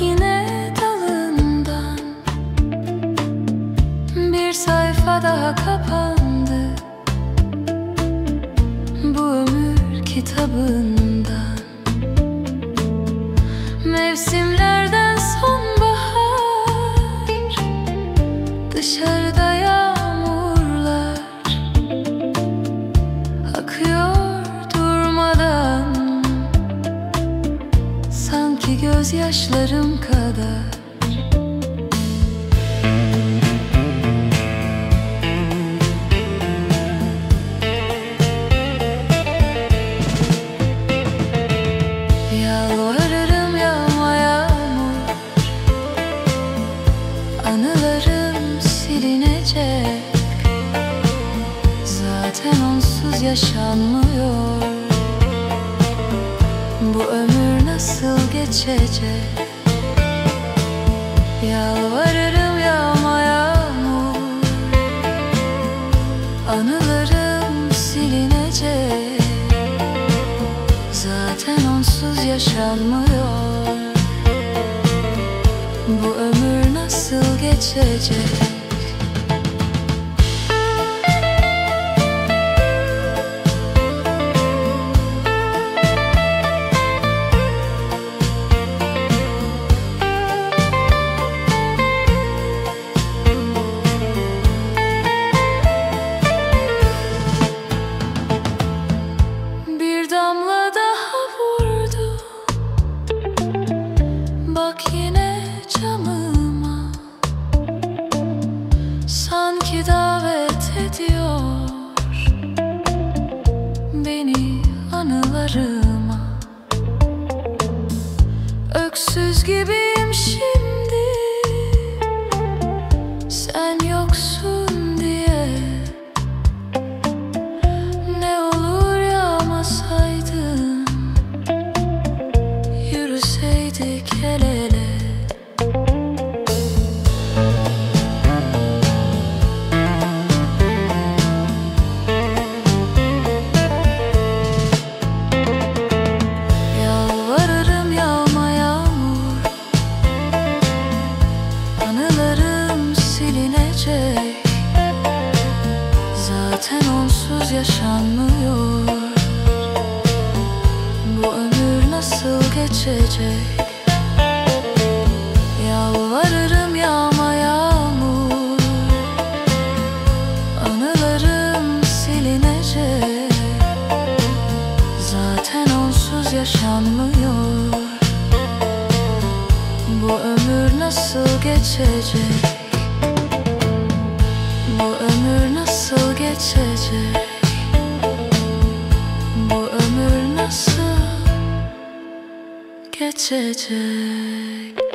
yine dalından. Bir sayfa daha kapandı. Bu ömür kitabından. Mevsim gözyaşlarım kadar. Anılarım silinecek. Zaten onsuz yaşanmıyor geçecek. Yalvarırım yağma yağmur. Anılarım silinecek. Zaten onsuz yaşanmıyor. Bu ömür nasıl geçecek Öksüz gibiyim şimdi. Sen yoksun diye. Ne olur yağmasaydın Yürüseydik el ele yaşanmıyor. Bu ömür nasıl geçecek? Yalvarırım yağma yağmur. Anılarım silinecek. Zaten onsuz yaşanmıyor. Bu ömür nasıl geçecek? Bu ömür nasıl geçecek? Geçecek?